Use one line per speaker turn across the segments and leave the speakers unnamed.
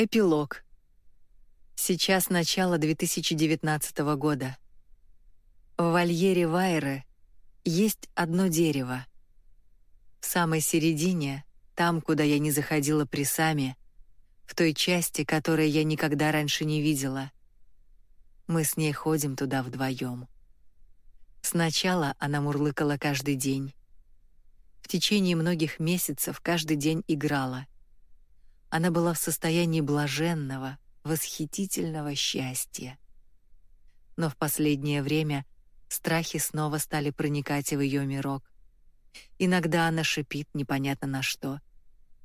Эпилог. Сейчас начало 2019 года. В вольере Вайры есть одно дерево. В самой середине, там, куда я не заходила присами, в той части, которой я никогда раньше не видела. Мы с ней ходим туда вдвоем. Сначала она мурлыкала каждый день. В течение многих месяцев каждый день играла — она была в состоянии блаженного, восхитительного счастья. Но в последнее время страхи снова стали проникать в ее мирок. Иногда она шипит непонятно на что,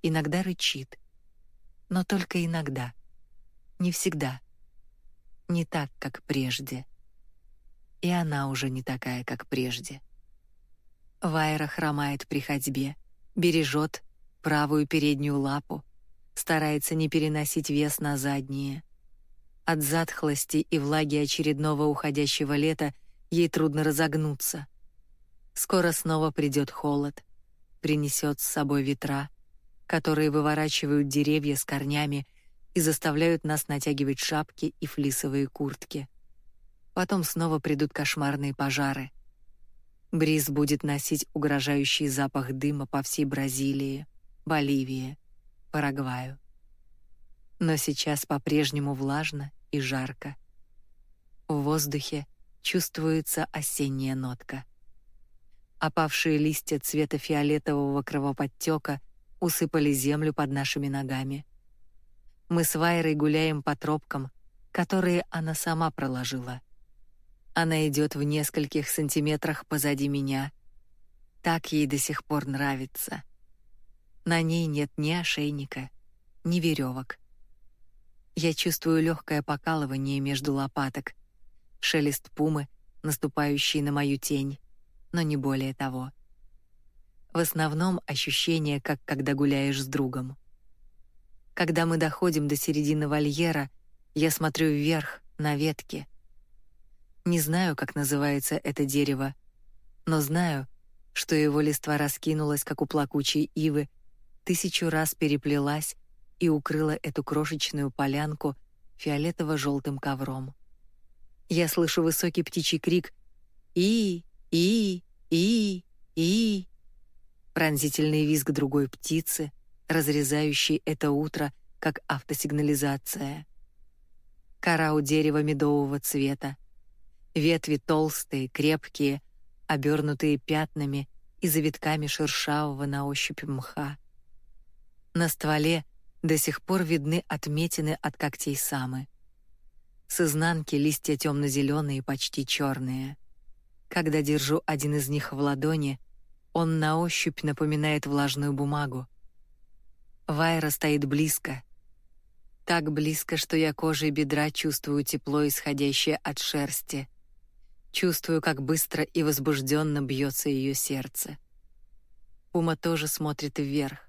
иногда рычит. Но только иногда. Не всегда. Не так, как прежде. И она уже не такая, как прежде. Вайра хромает при ходьбе, бережет правую переднюю лапу, старается не переносить вес на задние. От затхлости и влаги очередного уходящего лета ей трудно разогнуться. Скоро снова придет холод, принесет с собой ветра, которые выворачивают деревья с корнями и заставляют нас натягивать шапки и флисовые куртки. Потом снова придут кошмарные пожары. Бриз будет носить угрожающий запах дыма по всей Бразилии, Боливии, Парагваю. Но сейчас по-прежнему влажно и жарко. В воздухе чувствуется осенняя нотка. Опавшие листья цвета фиолетового кровоподтека усыпали землю под нашими ногами. Мы с Вайрой гуляем по тропкам, которые она сама проложила. Она идет в нескольких сантиметрах позади меня. Так ей до сих пор нравится. На ней нет ни ошейника, ни веревок. Я чувствую легкое покалывание между лопаток, шелест пумы, наступающий на мою тень, но не более того. В основном ощущение, как когда гуляешь с другом. Когда мы доходим до середины вольера, я смотрю вверх, на ветки. Не знаю, как называется это дерево, но знаю, что его листва раскинулась, как у плакучей ивы, тысячу раз переплелась и укрыла эту крошечную полянку фиолетово-желтым ковром. Я слышу высокий птичий крик «И! И! И! И!» Пронзительный визг другой птицы, разрезающий это утро, как автосигнализация. Кора у дерева медового цвета. Ветви толстые, крепкие, обернутые пятнами и завитками шершавого на ощупь мха. На стволе до сих пор видны отметины от когтей самы. С изнанки листья темно-зеленые, почти черные. Когда держу один из них в ладони, он на ощупь напоминает влажную бумагу. Вайра стоит близко. Так близко, что я кожей бедра чувствую тепло, исходящее от шерсти. Чувствую, как быстро и возбужденно бьется ее сердце. Пума тоже смотрит вверх.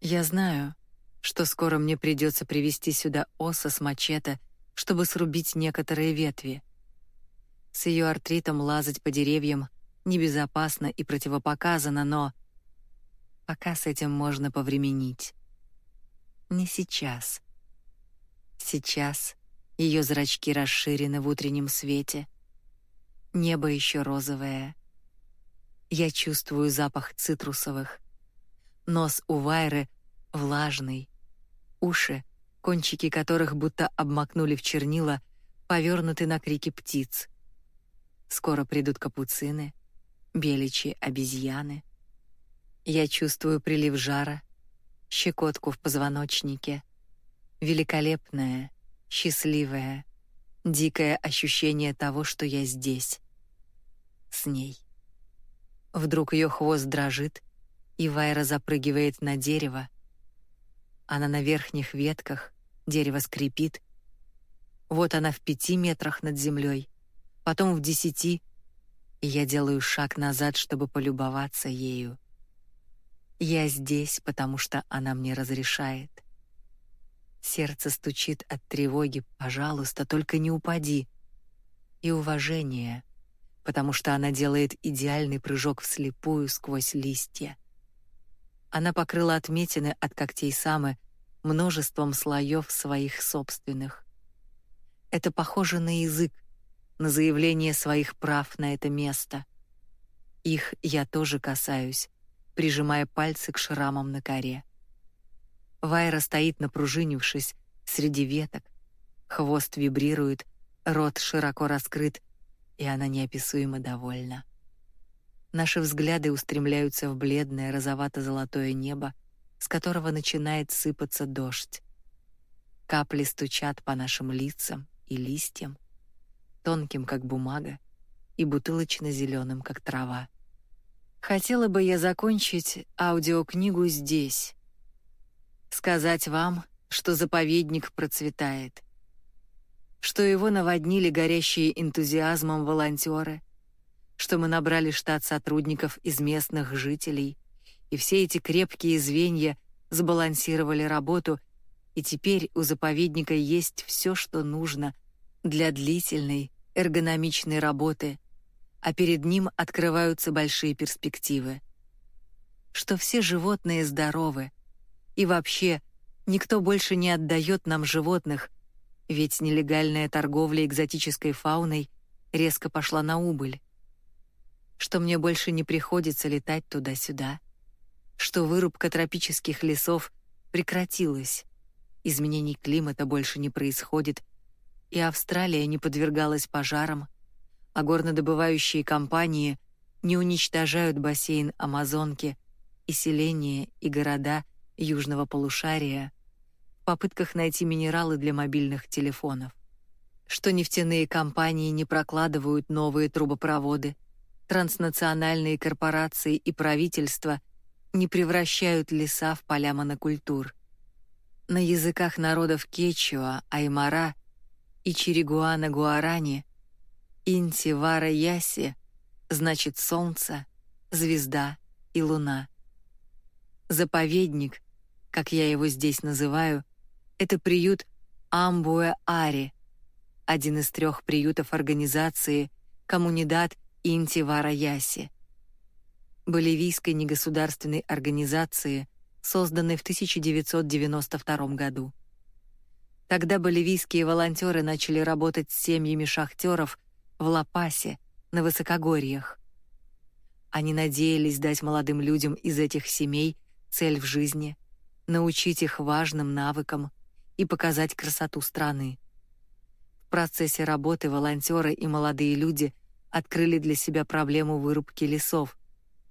Я знаю, что скоро мне придется привести сюда оса с мачете, чтобы срубить некоторые ветви. С ее артритом лазать по деревьям небезопасно и противопоказано, но пока с этим можно повременить. Не сейчас. Сейчас ее зрачки расширены в утреннем свете. Небо еще розовое. Я чувствую запах цитрусовых, Нос у Вайры влажный, уши, кончики которых будто обмакнули в чернила, повернуты на крики птиц. Скоро придут капуцины, беличьи обезьяны. Я чувствую прилив жара, щекотку в позвоночнике, великолепное, счастливое, дикое ощущение того, что я здесь, с ней. Вдруг ее хвост дрожит, и Вайра запрыгивает на дерево. Она на верхних ветках, дерево скрипит. Вот она в пяти метрах над землей, потом в десяти, и я делаю шаг назад, чтобы полюбоваться ею. Я здесь, потому что она мне разрешает. Сердце стучит от тревоги, пожалуйста, только не упади. И уважение, потому что она делает идеальный прыжок вслепую сквозь листья. Она покрыла отметины от когтей самы множеством слоев своих собственных. Это похоже на язык, на заявление своих прав на это место. Их я тоже касаюсь, прижимая пальцы к шрамам на коре. Вайра стоит напружинившись среди веток. Хвост вибрирует, рот широко раскрыт, и она неописуемо довольна. Наши взгляды устремляются в бледное розовато-золотое небо, с которого начинает сыпаться дождь. Капли стучат по нашим лицам и листьям, тонким как бумага и бутылочно зеленым как трава. Хотела бы я закончить аудиокнигу здесь. Сказать вам, что заповедник процветает, что его наводнили горящие энтузиазмом волонтеры, что мы набрали штат сотрудников из местных жителей, и все эти крепкие звенья сбалансировали работу, и теперь у заповедника есть все, что нужно для длительной, эргономичной работы, а перед ним открываются большие перспективы. Что все животные здоровы, и вообще никто больше не отдает нам животных, ведь нелегальная торговля экзотической фауной резко пошла на убыль что мне больше не приходится летать туда-сюда, что вырубка тропических лесов прекратилась, изменений климата больше не происходит, и Австралия не подвергалась пожарам, а горнодобывающие компании не уничтожают бассейн Амазонки и селения и города южного полушария в попытках найти минералы для мобильных телефонов, что нефтяные компании не прокладывают новые трубопроводы, транснациональные корпорации и правительства не превращают леса в поля монокультур. На языках народов Кечуа, Аймара и Чиригуана-Гуарани Инти-Вара-Яси значит солнце, звезда и луна. Заповедник, как я его здесь называю, это приют Амбуэ-Ари, один из трех приютов организации Коммунидат Интивара Яси, боливийской негосударственной организации, созданной в 1992 году. Тогда боливийские волонтеры начали работать с семьями шахтеров в Ла-Пасе, на высокогорьях. Они надеялись дать молодым людям из этих семей цель в жизни, научить их важным навыкам и показать красоту страны. В процессе работы волонтеры и молодые люди – открыли для себя проблему вырубки лесов,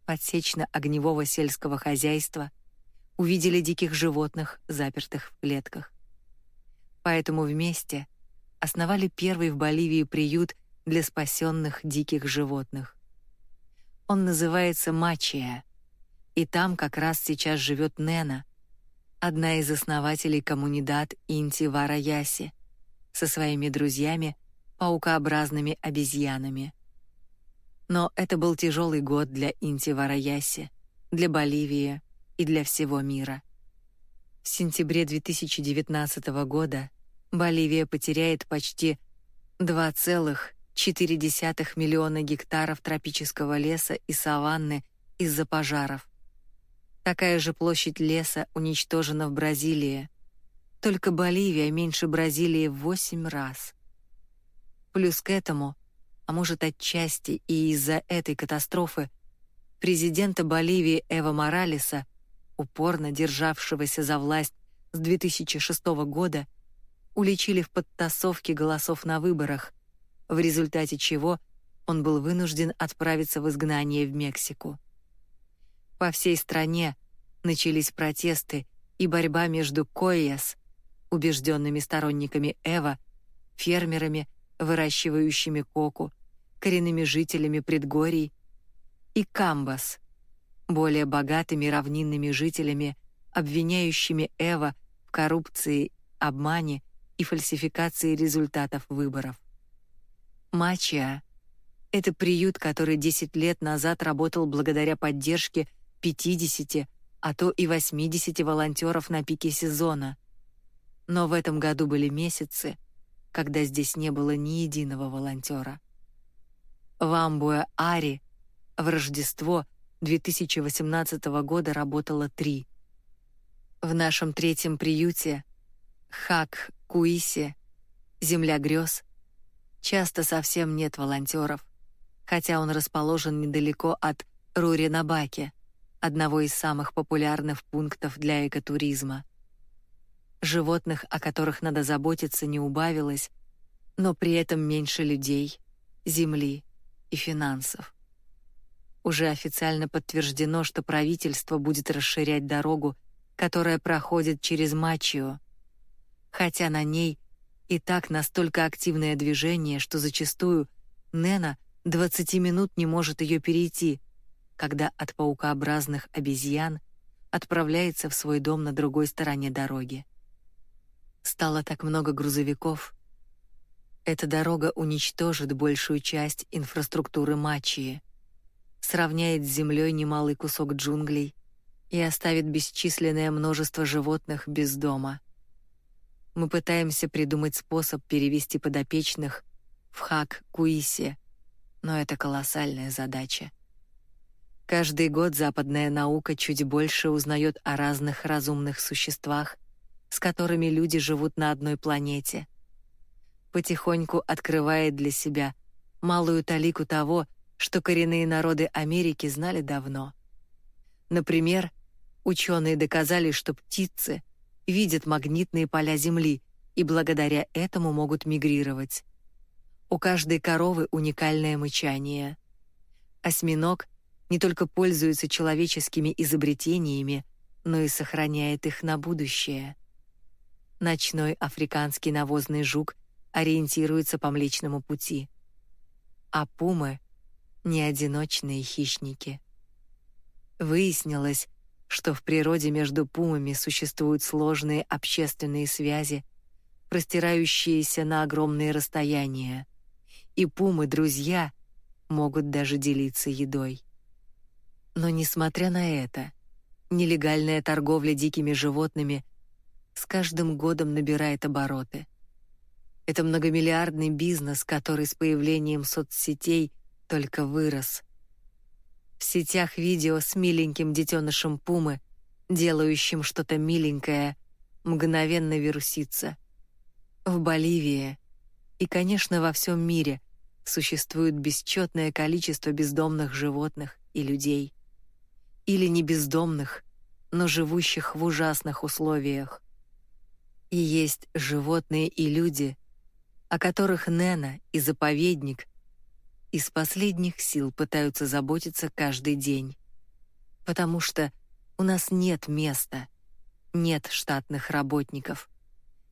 подсечно-огневого сельского хозяйства, увидели диких животных, запертых в клетках. Поэтому вместе основали первый в Боливии приют для спасенных диких животных. Он называется Мачия, и там как раз сейчас живет Нена, одна из основателей коммунидат Инти Вараяси, со своими друзьями, паукообразными обезьянами. Но это был тяжелый год для Инти-Вараяси, для Боливии и для всего мира. В сентябре 2019 года Боливия потеряет почти 2,4 миллиона гектаров тропического леса и саванны из-за пожаров. Такая же площадь леса уничтожена в Бразилии. Только Боливия меньше Бразилии в 8 раз. Плюс к этому а может отчасти и из-за этой катастрофы, президента Боливии Эва Моралеса, упорно державшегося за власть с 2006 года, уличили в подтасовке голосов на выборах, в результате чего он был вынужден отправиться в изгнание в Мексику. По всей стране начались протесты и борьба между Койяс, убежденными сторонниками Эва, фермерами выращивающими коку, коренными жителями предгорий, и Камбас, более богатыми равнинными жителями, обвиняющими Эва в коррупции, обмане и фальсификации результатов выборов. Мачиа — это приют, который 10 лет назад работал благодаря поддержке 50, а то и 80 волонтеров на пике сезона. Но в этом году были месяцы, когда здесь не было ни единого волонтера. В Амбуэ-Ари в Рождество 2018 года работало три. В нашем третьем приюте, Хак-Куисе, земля грез, часто совсем нет волонтеров, хотя он расположен недалеко от Руринабаки, одного из самых популярных пунктов для экотуризма. Животных, о которых надо заботиться, не убавилось, но при этом меньше людей, земли и финансов. Уже официально подтверждено, что правительство будет расширять дорогу, которая проходит через Мачио, хотя на ней и так настолько активное движение, что зачастую Нена 20 минут не может ее перейти, когда от паукообразных обезьян отправляется в свой дом на другой стороне дороги. Стало так много грузовиков. Эта дорога уничтожит большую часть инфраструктуры Мачии — сравняет с землей немалый кусок джунглей и оставит бесчисленное множество животных без дома. Мы пытаемся придумать способ перевести подопечных в Хак-Куисе, но это колоссальная задача. Каждый год западная наука чуть больше узнает о разных разумных существах, с которыми люди живут на одной планете. Потихоньку открывает для себя малую талику того, что коренные народы Америки знали давно. Например, ученые доказали, что птицы видят магнитные поля Земли и благодаря этому могут мигрировать. У каждой коровы уникальное мычание. Осьминог не только пользуется человеческими изобретениями, но и сохраняет их на будущее. Ночной африканский навозный жук ориентируется по Млечному пути. А пумы не одиночные хищники. Выяснилось, что в природе между пумами существуют сложные общественные связи, простирающиеся на огромные расстояния, и пумы-друзья могут даже делиться едой. Но несмотря на это, нелегальная торговля дикими животными с каждым годом набирает обороты. Это многомиллиардный бизнес, который с появлением соцсетей – только вырос. В сетях видео с миленьким детенышем пумы, делающим что-то миленькое, мгновенно вирусится. В Боливии и, конечно, во всем мире существует бесчетное количество бездомных животных и людей. Или не бездомных, но живущих в ужасных условиях. И есть животные и люди, о которых Нена и заповедник из последних сил пытаются заботиться каждый день. Потому что у нас нет места, нет штатных работников,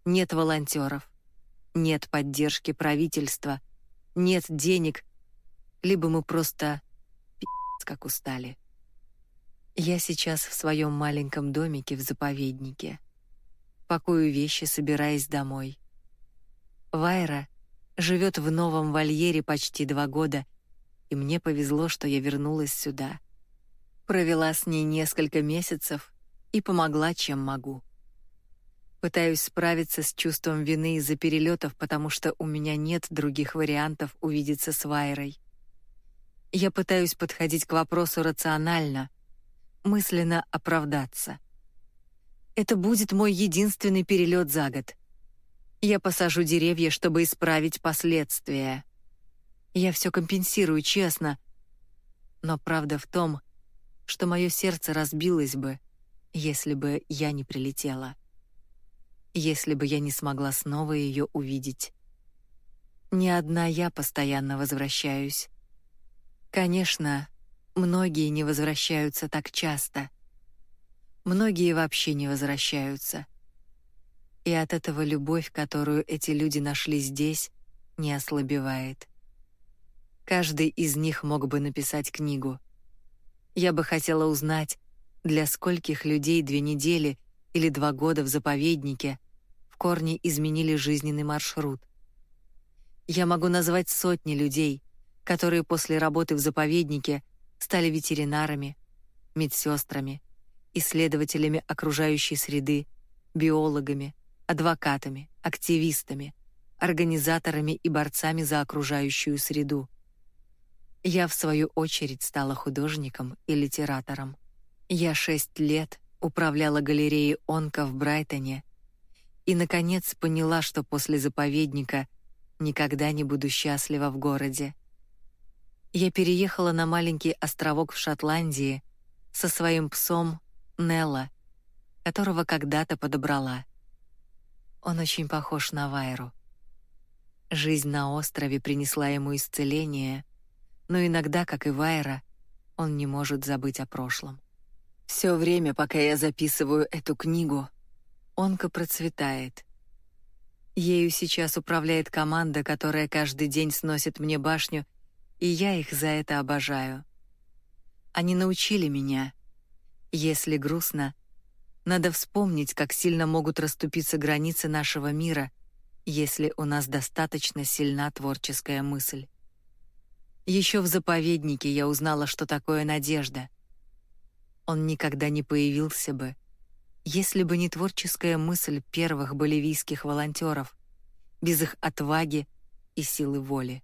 нет волонтеров, нет поддержки правительства, нет денег, либо мы просто пи***ц как устали. Я сейчас в своем маленьком домике в заповеднике. Пакую вещи, собираясь домой. Вайра живет в новом вольере почти два года, и мне повезло, что я вернулась сюда. Провела с ней несколько месяцев и помогла, чем могу. Пытаюсь справиться с чувством вины из-за перелетов, потому что у меня нет других вариантов увидеться с Вайрой. Я пытаюсь подходить к вопросу рационально, мысленно оправдаться. Это будет мой единственный перелет за год — я посажу деревья, чтобы исправить последствия. Я все компенсирую, честно. Но правда в том, что мое сердце разбилось бы, если бы я не прилетела. Если бы я не смогла снова ее увидеть. Не одна я постоянно возвращаюсь. Конечно, многие не возвращаются так часто. Многие вообще не возвращаются и от этого любовь, которую эти люди нашли здесь, не ослабевает. Каждый из них мог бы написать книгу. Я бы хотела узнать, для скольких людей две недели или два года в заповеднике в корне изменили жизненный маршрут. Я могу назвать сотни людей, которые после работы в заповеднике стали ветеринарами, медсестрами, исследователями окружающей среды, биологами, адвокатами, активистами, организаторами и борцами за окружающую среду. Я, в свою очередь, стала художником и литератором. Я шесть лет управляла галереей Онка в Брайтоне и наконец поняла, что после заповедника никогда не буду счастлива в городе. Я переехала на маленький островок в Шотландии со своим псом Нелла, которого когда-то подобрала. Он очень похож на Вайру. Жизнь на острове принесла ему исцеление, но иногда, как и Вайра, он не может забыть о прошлом. Все время, пока я записываю эту книгу, Онка процветает. Ею сейчас управляет команда, которая каждый день сносит мне башню, и я их за это обожаю. Они научили меня. Если грустно, надо вспомнить, как сильно могут расступиться границы нашего мира, если у нас достаточно сильна творческая мысль. Еще в заповеднике я узнала, что такое надежда. Он никогда не появился бы, если бы не творческая мысль первых боливийских волонтеров, без их отваги и силы воли.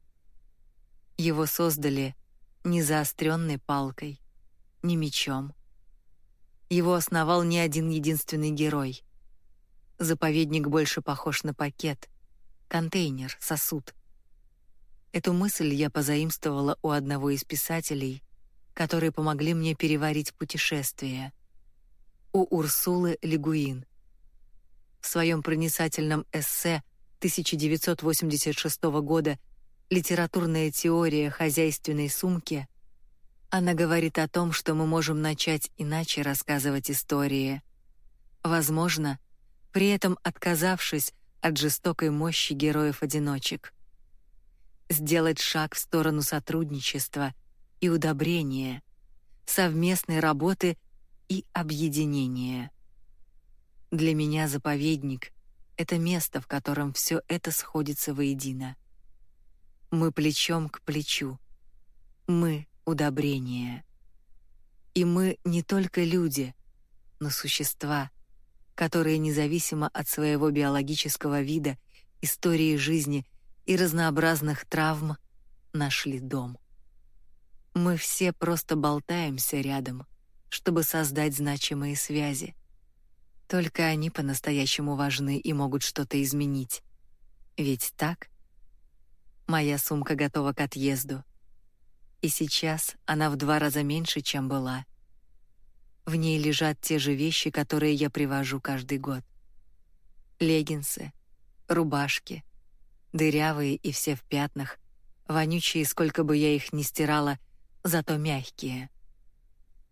Его создали не заостренной палкой, не мечом. Его основал не один единственный герой. Заповедник больше похож на пакет, контейнер, сосуд. Эту мысль я позаимствовала у одного из писателей, которые помогли мне переварить путешествие. У Урсулы Легуин. В своем проницательном эссе 1986 года «Литературная теория хозяйственной сумки» она говорит о том, что мы можем начать иначе рассказывать истории. Возможно, при этом отказавшись от жестокой мощи героев-одиночек. Сделать шаг в сторону сотрудничества и удобрения, совместной работы и объединения. Для меня заповедник — это место, в котором все это сходится воедино. Мы плечом к плечу. Мы — удобрение. И мы не только люди, но существа, которые независимо от своего биологического вида, истории жизни и разнообразных травм нашли дом. Мы все просто болтаемся рядом, чтобы создать значимые связи. Только они по-настоящему важны и могут что-то изменить. Ведь так? Моя сумка готова к отъезду. И сейчас она в два раза меньше, чем была. В ней лежат те же вещи, которые я привожу каждый год. Леггинсы, рубашки, дырявые и все в пятнах, вонючие, сколько бы я их ни стирала, зато мягкие.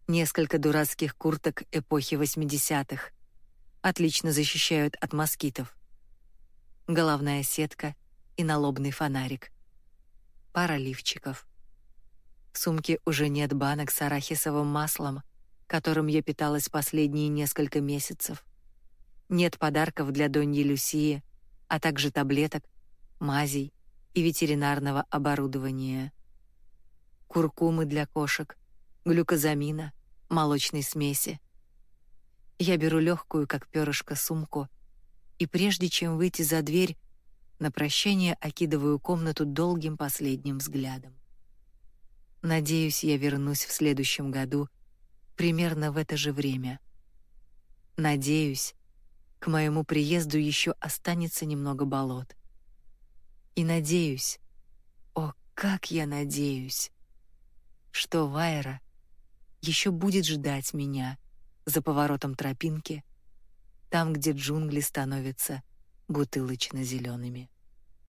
Несколько дурацких курток эпохи 80-х отлично защищают от москитов. Головная сетка и налобный фонарик. Пара лифчиков. В сумке уже нет банок с арахисовым маслом — которым я питалась последние несколько месяцев. Нет подарков для Доньи Люсии, а также таблеток, мазей и ветеринарного оборудования. Куркумы для кошек, глюкозамина, молочной смеси. Я беру легкую, как перышко, сумку, и прежде чем выйти за дверь, на прощание окидываю комнату долгим последним взглядом. Надеюсь, я вернусь в следующем году примерно в это же время. Надеюсь, к моему приезду еще останется немного болот. И надеюсь, о, как я надеюсь, что Вайра еще будет ждать меня за поворотом тропинки, там, где джунгли становятся бутылочно зелеными.